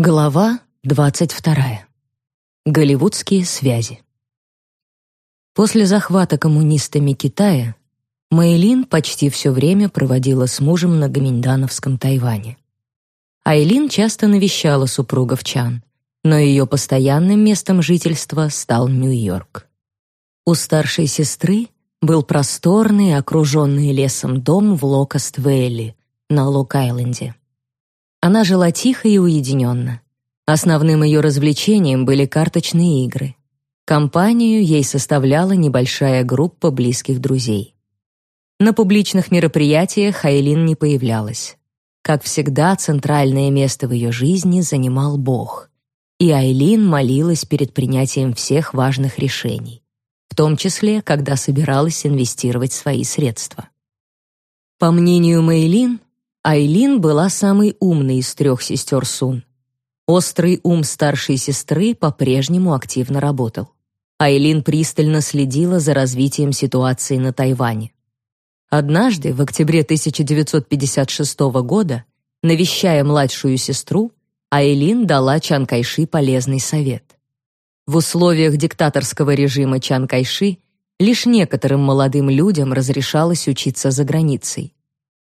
Глава 22. Голливудские связи. После захвата коммунистами Китая Мэйлин почти все время проводила с мужем на гоминдановском Тайване. Айлин часто навещала супругов Чан, но ее постоянным местом жительства стал Нью-Йорк. У старшей сестры был просторный, окруженный лесом дом в Локост-Вэлли на Лок-Айленде. Она жила тихо и уединенно. Основным ее развлечением были карточные игры. Компанию ей составляла небольшая группа близких друзей. На публичных мероприятиях Айлин не появлялась. Как всегда, центральное место в ее жизни занимал Бог. И Айлин молилась перед принятием всех важных решений, в том числе, когда собиралась инвестировать свои средства. По мнению Мэйлин, Айлин была самой умной из трех сестер Сун. Острый ум старшей сестры по-прежнему активно работал. Айлин пристально следила за развитием ситуации на Тайване. Однажды, в октябре 1956 года, навещая младшую сестру, Айлин дала Чан Кайши полезный совет. В условиях диктаторского режима Чан Кайши лишь некоторым молодым людям разрешалось учиться за границей.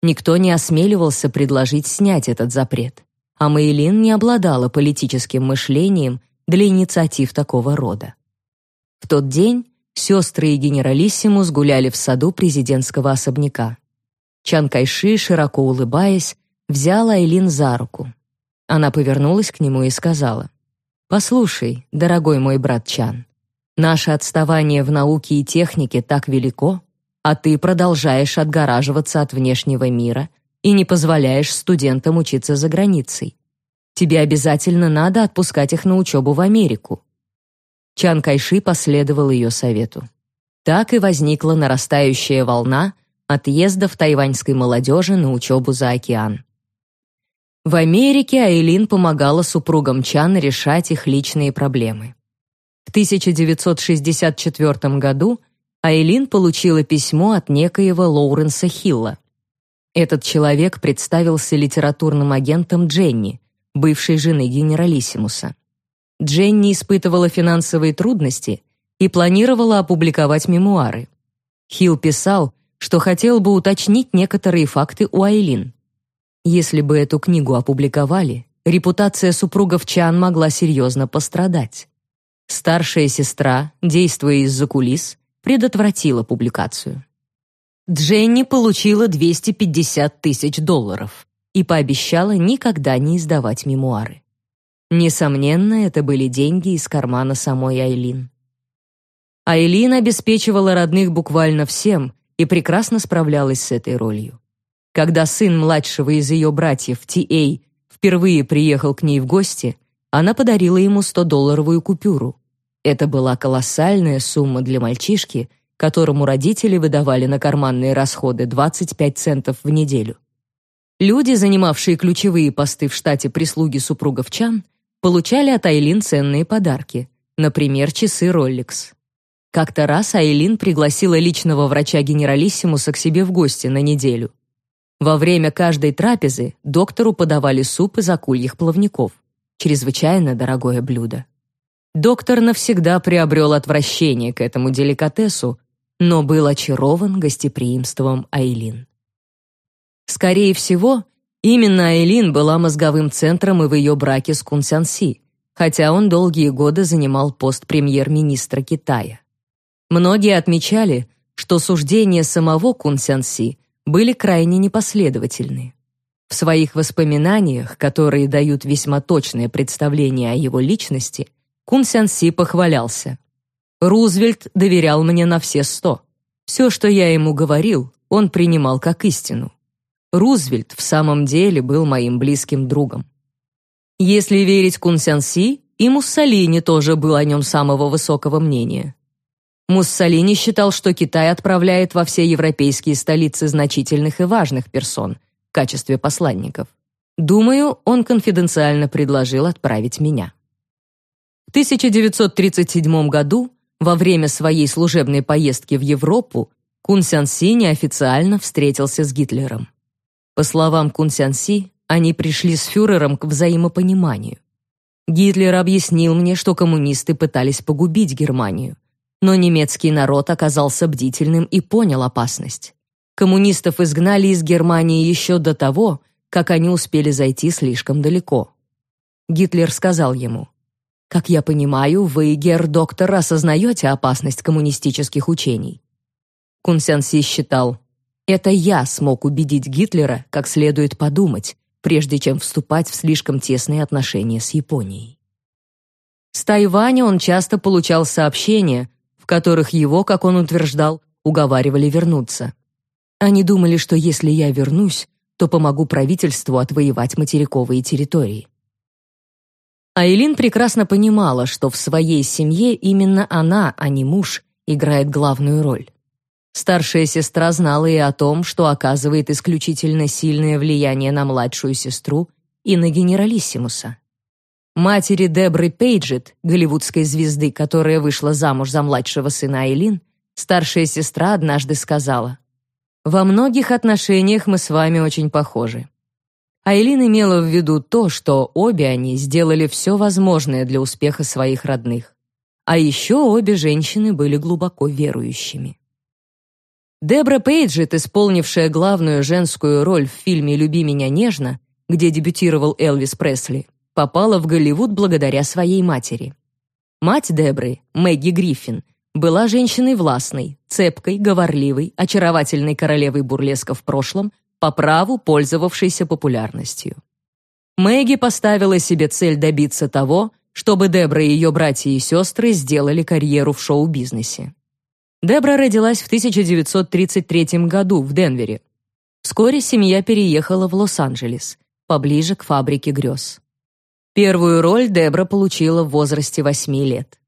Никто не осмеливался предложить снять этот запрет, а Мэйлин не обладала политическим мышлением для инициатив такого рода. В тот день сестры и генералиссимус гуляли в саду президентского особняка. Чан Кайши, широко улыбаясь, взял Айлин за руку. Она повернулась к нему и сказала, «Послушай, дорогой мой брат Чан, наше отставание в науке и технике так велико, а ты продолжаешь отгораживаться от внешнего мира и не позволяешь студентам учиться за границей. Тебе обязательно надо отпускать их на учебу в Америку. Чан Кайши последовал ее совету. Так и возникла нарастающая волна отъездов тайваньской молодежи на учебу за океан. В Америке Айлин помогала супругам Чан решать их личные проблемы. В 1964 году Айлин получила письмо от некоего Лоуренса Хилла. Этот человек представился литературным агентом Дженни, бывшей жены генералиссимуса. Дженни испытывала финансовые трудности и планировала опубликовать мемуары. Хилл писал, что хотел бы уточнить некоторые факты у Айлин. Если бы эту книгу опубликовали, репутация супругов Чан могла серьезно пострадать. Старшая сестра, действуя из-за кулис, предотвратила публикацию. Дженни получила 250 тысяч долларов и пообещала никогда не издавать мемуары. Несомненно, это были деньги из кармана самой Айлин. Айлин обеспечивала родных буквально всем и прекрасно справлялась с этой ролью. Когда сын младшего из ее братьев, Ти-Эй, впервые приехал к ней в гости, она подарила ему 100-долларовую купюру. Это была колоссальная сумма для мальчишки, которому родители выдавали на карманные расходы 25 центов в неделю. Люди, занимавшие ключевые посты в штате прислуги супругов Чан, получали от Айлин ценные подарки, например, часы Rolex. Как-то раз Айлин пригласила личного врача генералиссимуса к себе в гости на неделю. Во время каждой трапезы доктору подавали суп из акульих плавников, чрезвычайно дорогое блюдо. Доктор навсегда приобрел отвращение к этому деликатесу, но был очарован гостеприимством Айлин. Скорее всего, именно Айлин была мозговым центром и в ее браке с Кун Сян хотя он долгие годы занимал пост премьер-министра Китая. Многие отмечали, что суждения самого Кун Сян были крайне непоследовательны. В своих воспоминаниях, которые дают весьма точное представление о его личности, Кун Сян Си похвалялся. «Рузвельт доверял мне на все сто. Все, что я ему говорил, он принимал как истину. Рузвельт в самом деле был моим близким другом. Если верить Кун Сян Си, и Муссолини тоже был о нем самого высокого мнения. Муссолини считал, что Китай отправляет во все европейские столицы значительных и важных персон в качестве посланников. Думаю, он конфиденциально предложил отправить меня. В 1937 году, во время своей служебной поездки в Европу, Кун Сян неофициально встретился с Гитлером. По словам Кун Сян они пришли с фюрером к взаимопониманию. Гитлер объяснил мне, что коммунисты пытались погубить Германию, но немецкий народ оказался бдительным и понял опасность. Коммунистов изгнали из Германии еще до того, как они успели зайти слишком далеко. Гитлер сказал ему: "Как я понимаю, вы, гер-доктор, осознаете опасность коммунистических учений". Кунсянси считал: "Это я смог убедить Гитлера, как следует подумать, прежде чем вступать в слишком тесные отношения с Японией". С Тайваня он часто получал сообщения, в которых его, как он утверждал, уговаривали вернуться. Они думали, что если я вернусь, то помогу правительству отвоевать материковые территории. Айлин прекрасно понимала, что в своей семье именно она, а не муж, играет главную роль. Старшая сестра знала и о том, что оказывает исключительно сильное влияние на младшую сестру и на генералиссимуса. Матери Дебры Пейджет, голливудской звезды, которая вышла замуж за младшего сына Айлин, старшая сестра однажды сказала: во многих отношениях мы с вами очень похожи. Айлин имела в виду то, что обе они сделали все возможное для успеха своих родных. А еще обе женщины были глубоко верующими. Дебра Пейджет, исполнившая главную женскую роль в фильме «Люби меня нежно», где дебютировал Элвис Пресли, попала в Голливуд благодаря своей матери. Мать Дебры, Мэгги Гриффин, была женщиной властной, цепкой, говорливой, очаровательной королевой бурлеска в прошлом, по праву пользовавшейся популярностью. Мэгги поставила себе цель добиться того, чтобы Дебра и ее братья и сестры сделали карьеру в шоу-бизнесе. Дебра родилась в 1933 году в Денвере. Вскоре семья переехала в Лос-Анджелес, поближе к фабрике грез. Первую роль Дебра получила в возрасте 8 лет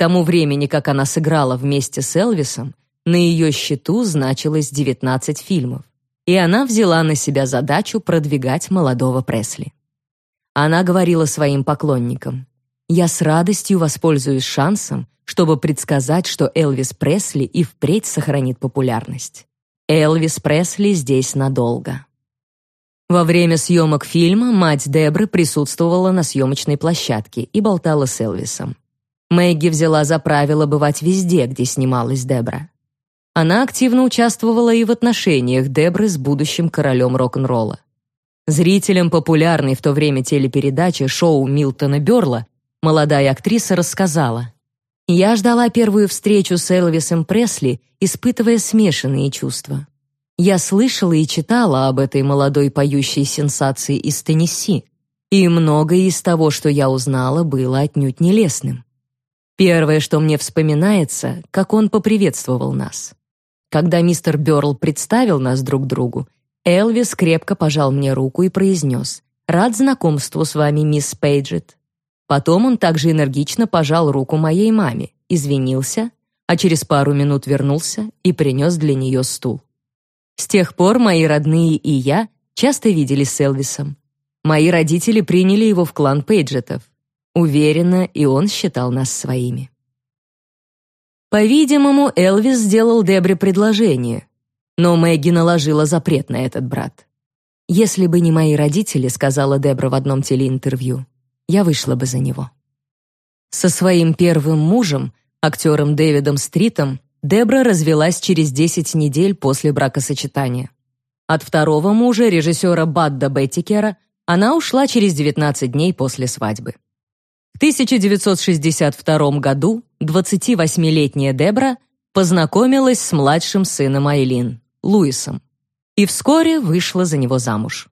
тому времени, как она сыграла вместе с Элвисом, на ее счету значилось 19 фильмов, и она взяла на себя задачу продвигать молодого Пресли. Она говорила своим поклонникам: "Я с радостью воспользуюсь шансом, чтобы предсказать, что Элвис Пресли и впредь сохранит популярность. Элвис Пресли здесь надолго". Во время съемок фильма мать Дебры присутствовала на съемочной площадке и болтала с Элвисом. Мэгги взяла за правило бывать везде, где снималась Дебра. Она активно участвовала и в отношениях Дебры с будущим королем рок-н-ролла. Зрителям популярной в то время телепередачи шоу Милтона Бёрла молодая актриса рассказала: "Я ждала первую встречу с Элвисом Пресли, испытывая смешанные чувства. Я слышала и читала об этой молодой поющей сенсации из Теннесси, и многое из того, что я узнала, было отнюдь нелестным. Первое, что мне вспоминается, как он поприветствовал нас. Когда мистер Бёрл представил нас друг другу, Элвис крепко пожал мне руку и произнес «Рад знакомству с вами, мисс Пейджет». Потом он также энергично пожал руку моей маме, извинился, а через пару минут вернулся и принес для нее стул. С тех пор мои родные и я часто виделись с Элвисом. Мои родители приняли его в клан Пейджетов. Уверена, и он считал нас своими. По-видимому, Элвис сделал Дебре предложение, но Мэгги наложила запрет на этот брат. «Если бы не мои родители», — сказала Дебра в одном телеинтервью, «я вышла бы за него». Со своим первым мужем, актером Дэвидом Стритом, Дебра развелась через 10 недель после бракосочетания. От второго мужа, режиссера Бадда Беттикера, она ушла через 19 дней после свадьбы. В 1962 году 28-летняя Дебра познакомилась с младшим сыном Айлин, Луисом, и вскоре вышла за него замуж.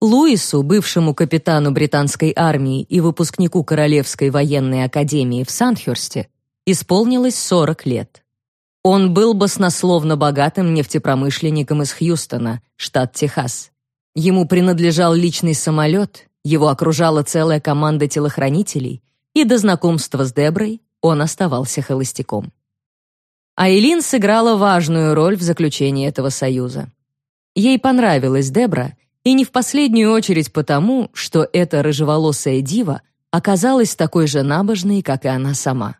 Луису, бывшему капитану британской армии и выпускнику Королевской военной академии в Сандхерсте, исполнилось 40 лет. Он был баснословно богатым нефтепромышленником из Хьюстона, штат Техас. Ему принадлежал личный самолет, его окружала целая команда телохранителей, и до знакомства с Деброй он оставался холостяком. Айлин сыграла важную роль в заключении этого союза. Ей понравилась Дебра, и не в последнюю очередь потому, что эта рыжеволосая дива оказалась такой же набожной, как и она сама.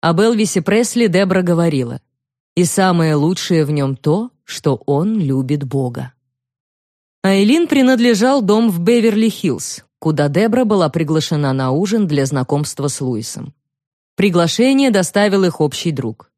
Об Элвисе Пресли Дебра говорила, «И самое лучшее в нем то, что он любит Бога». Айлин принадлежал дом в Беверли-Хиллз, куда Дебра была приглашена на ужин для знакомства с Луисом. Приглашение доставил их общий друг.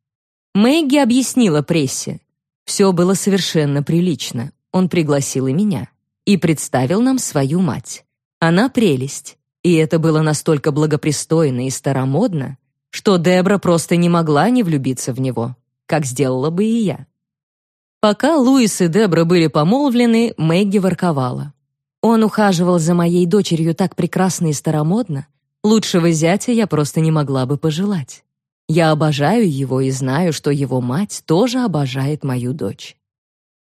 Мэгги объяснила прессе. Все было совершенно прилично. Он пригласил и меня. И представил нам свою мать. Она прелесть. И это было настолько благопристойно и старомодно, что Дебра просто не могла не влюбиться в него, как сделала бы и я. Пока Луис и Дебра были помолвлены, Мэгги ворковала. Он ухаживал за моей дочерью так прекрасно и старомодно, лучшего зятя я просто не могла бы пожелать. Я обожаю его и знаю, что его мать тоже обожает мою дочь.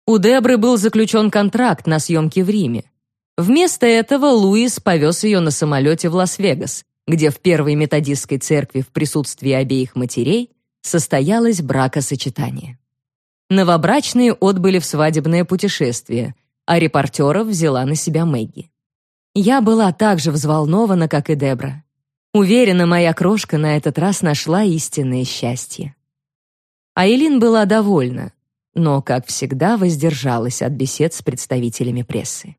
У Дебры был заключен контракт на съемки в Риме. Вместо этого Луис повез ее на самолете в Лас-Вегас, где в первой методистской церкви в присутствии обеих матерей состоялось бракосочетание. Новобрачные отбыли в свадебное путешествие, а репортеров взяла на себя Мэгги. Я была так же взволнована, как и Дебра. Уверена, моя крошка на этот раз нашла истинное счастье. Айлин была довольна, но, как всегда, воздержалась от бесед с представителями прессы.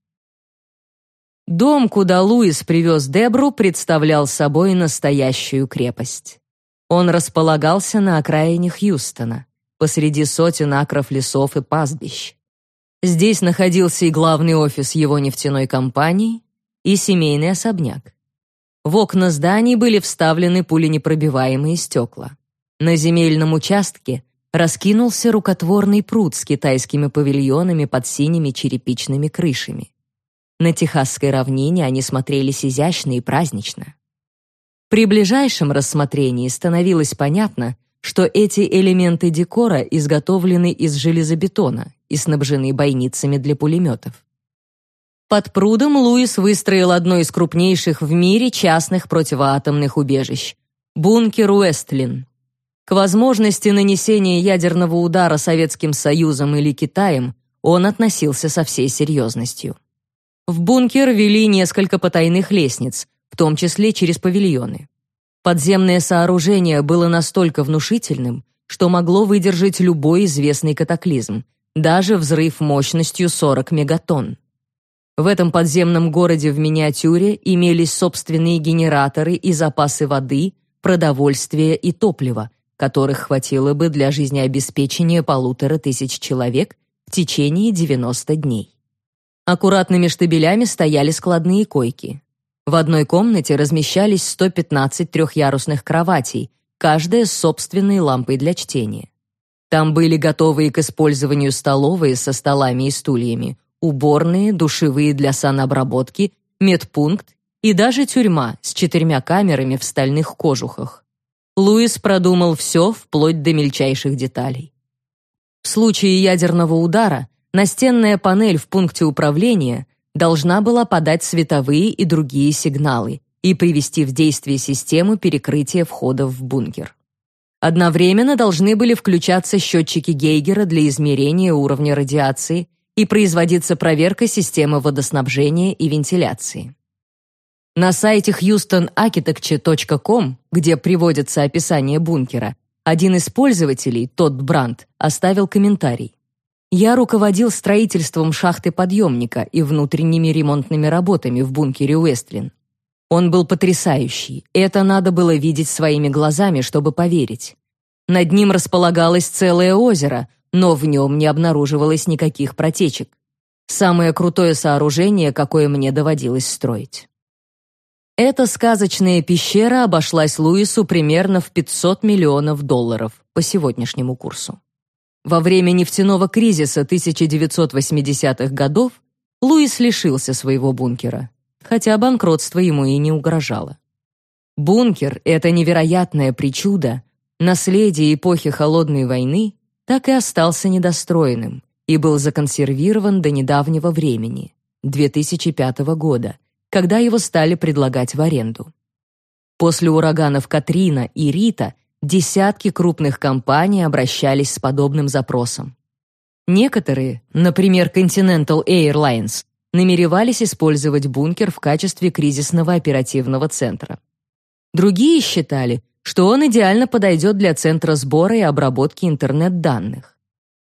Дом, куда Луис привез Дебру, представлял собой настоящую крепость. Он располагался на окраине Хьюстона посреди сотен акров лесов и пастбищ. Здесь находился и главный офис его нефтяной компании, и семейный особняк. В окна зданий были вставлены пуленепробиваемые стекла. На земельном участке раскинулся рукотворный пруд с китайскими павильонами под синими черепичными крышами. На Техасской равнине они смотрелись изящно и празднично. При ближайшем рассмотрении становилось понятно, что эти элементы декора изготовлены из железобетона и снабжены бойницами для пулеметов. Под прудом Луис выстроил одно из крупнейших в мире частных противоатомных убежищ — бункер Уэстлин. К возможности нанесения ядерного удара Советским Союзом или Китаем он относился со всей серьезностью. В бункер вели несколько потайных лестниц, в том числе через павильоны. Подземное сооружение было настолько внушительным, что могло выдержать любой известный катаклизм, даже взрыв мощностью 40 мегатонн. В этом подземном городе в миниатюре имелись собственные генераторы и запасы воды, продовольствия и топлива, которых хватило бы для жизнеобеспечения полутора тысяч человек в течение 90 дней. Аккуратными штабелями стояли складные койки. В одной комнате размещались 115 трехъярусных кроватей, каждая с собственной лампой для чтения. Там были готовые к использованию столовые со столами и стульями, уборные, душевые для санобработки, медпункт и даже тюрьма с четырьмя камерами в стальных кожухах. Луис продумал все вплоть до мельчайших деталей. В случае ядерного удара настенная панель в пункте управления должна была подать световые и другие сигналы и привести в действие систему перекрытия входов в бункер. Одновременно должны были включаться счетчики Гейгера для измерения уровня радиации и производиться проверка системы водоснабжения и вентиляции. На сайте houstonarchitecture.com, где приводится описание бункера, один из пользователей, тот Брандт, оставил комментарий. Я руководил строительством шахты подъемника и внутренними ремонтными работами в бункере Уэстлин. Он был потрясающий, это надо было видеть своими глазами, чтобы поверить. Над ним располагалось целое озеро, но в нем не обнаруживалось никаких протечек. Самое крутое сооружение, какое мне доводилось строить. Эта сказочная пещера обошлась Луису примерно в 500 миллионов долларов по сегодняшнему курсу. Во время нефтяного кризиса 1980-х годов Луис лишился своего бункера, хотя банкротство ему и не угрожало. Бункер — это невероятное причудо, наследие эпохи Холодной войны, так и остался недостроенным и был законсервирован до недавнего времени, 2005 года, когда его стали предлагать в аренду. После ураганов Катрина и Рита десятки крупных компаний обращались с подобным запросом. Некоторые, например, Continental Airlines, намеревались использовать бункер в качестве кризисного оперативного центра. Другие считали, что он идеально подойдет для центра сбора и обработки интернет-данных.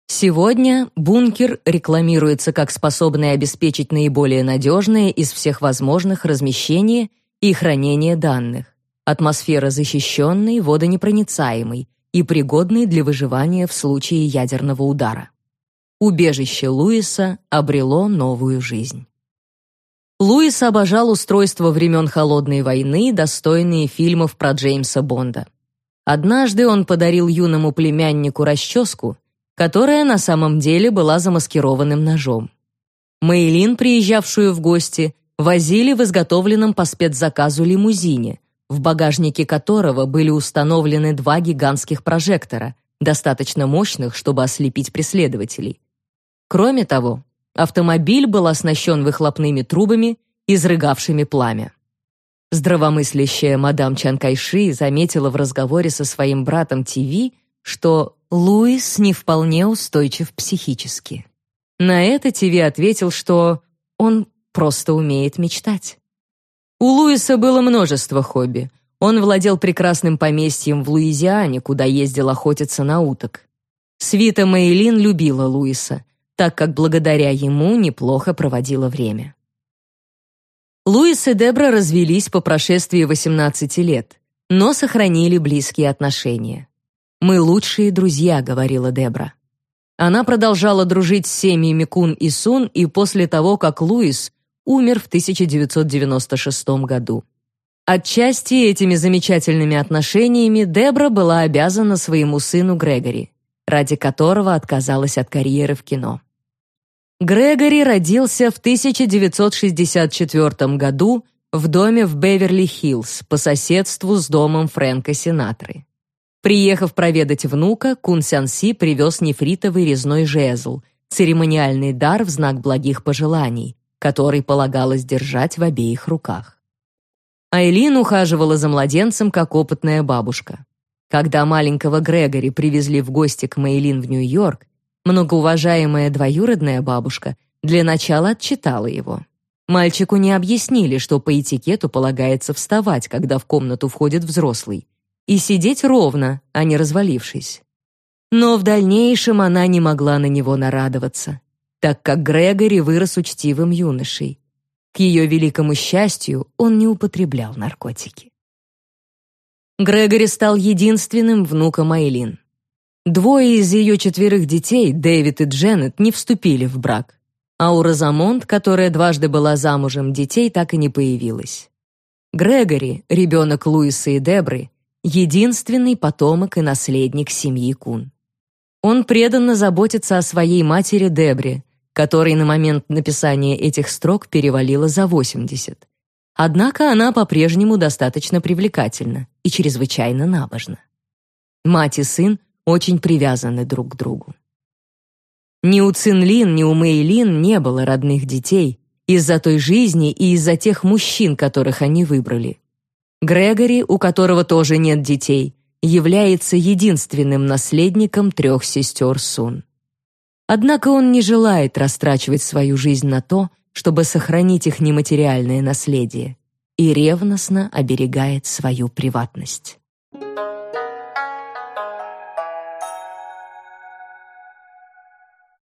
Сегодня бункер рекламируется как способный обеспечить наиболее надежное из всех возможных размещение и хранение данных, атмосфера защищенной, водонепроницаемой и пригодной для выживания в случае ядерного удара. Убежище Луиса обрело новую жизнь. Луис обожал устройство времен Холодной войны, достойные фильмов про Джеймса Бонда. Однажды он подарил юному племяннику расческу, которая на самом деле была замаскированным ножом. Мэйлин, приезжавшую в гости, возили в изготовленном по спецзаказу лимузине, в багажнике которого были установлены два гигантских прожектора, достаточно мощных, чтобы ослепить преследователей. Кроме того, Автомобиль был оснащен выхлопными трубами, изрыгавшими пламя. Здравомыслящая мадам Чан Кайши заметила в разговоре со своим братом ТВ, что Луис не вполне устойчив психически. На это ТВ ответил, что он просто умеет мечтать. У Луиса было множество хобби. Он владел прекрасным поместьем в Луизиане, куда ездил охотиться на уток. Свита Мейлин любила Луиса, так как благодаря ему неплохо проводила время. Луис и Дебра развелись по прошествии 18 лет, но сохранили близкие отношения. «Мы лучшие друзья», — говорила Дебра. Она продолжала дружить с семьями Кун и Сун и после того, как Луис умер в 1996 году. Отчасти этими замечательными отношениями Дебра была обязана своему сыну Грегори, ради которого отказалась от карьеры в кино. Грегори родился в 1964 году в доме в Беверли-Хиллз по соседству с домом Фрэнка Синатры. Приехав проведать внука, Кун Сян привез нефритовый резной жезл, церемониальный дар в знак благих пожеланий, который полагалось держать в обеих руках. Айлин ухаживала за младенцем, как опытная бабушка. Когда маленького Грегори привезли в гости к Мэйлин в Нью-Йорк, Многоуважаемая двоюродная бабушка для начала отчитала его. Мальчику не объяснили, что по этикету полагается вставать, когда в комнату входит взрослый, и сидеть ровно, а не развалившись. Но в дальнейшем она не могла на него нарадоваться, так как Грегори вырос учтивым юношей. К ее великому счастью, он не употреблял наркотики. Грегори стал единственным внуком Айлин. Двое из ее четверых детей, Дэвид и Дженнет, не вступили в брак, а у Розамонд, которая дважды была замужем, детей так и не появилось. Грегори, ребенок Луиса и Дебры, единственный потомок и наследник семьи Кун. Он преданно заботится о своей матери Дебре, которой на момент написания этих строк перевалило за 80. Однако она по-прежнему достаточно привлекательна и чрезвычайно набожна. Мать и сын очень привязаны друг к другу. Ни у Цинлин, ни у Мэйлин не было родных детей из-за той жизни и из-за тех мужчин, которых они выбрали. Грегори, у которого тоже нет детей, является единственным наследником трех сестер Сун. Однако он не желает растрачивать свою жизнь на то, чтобы сохранить их нематериальное наследие, и ревностно оберегает свою приватность.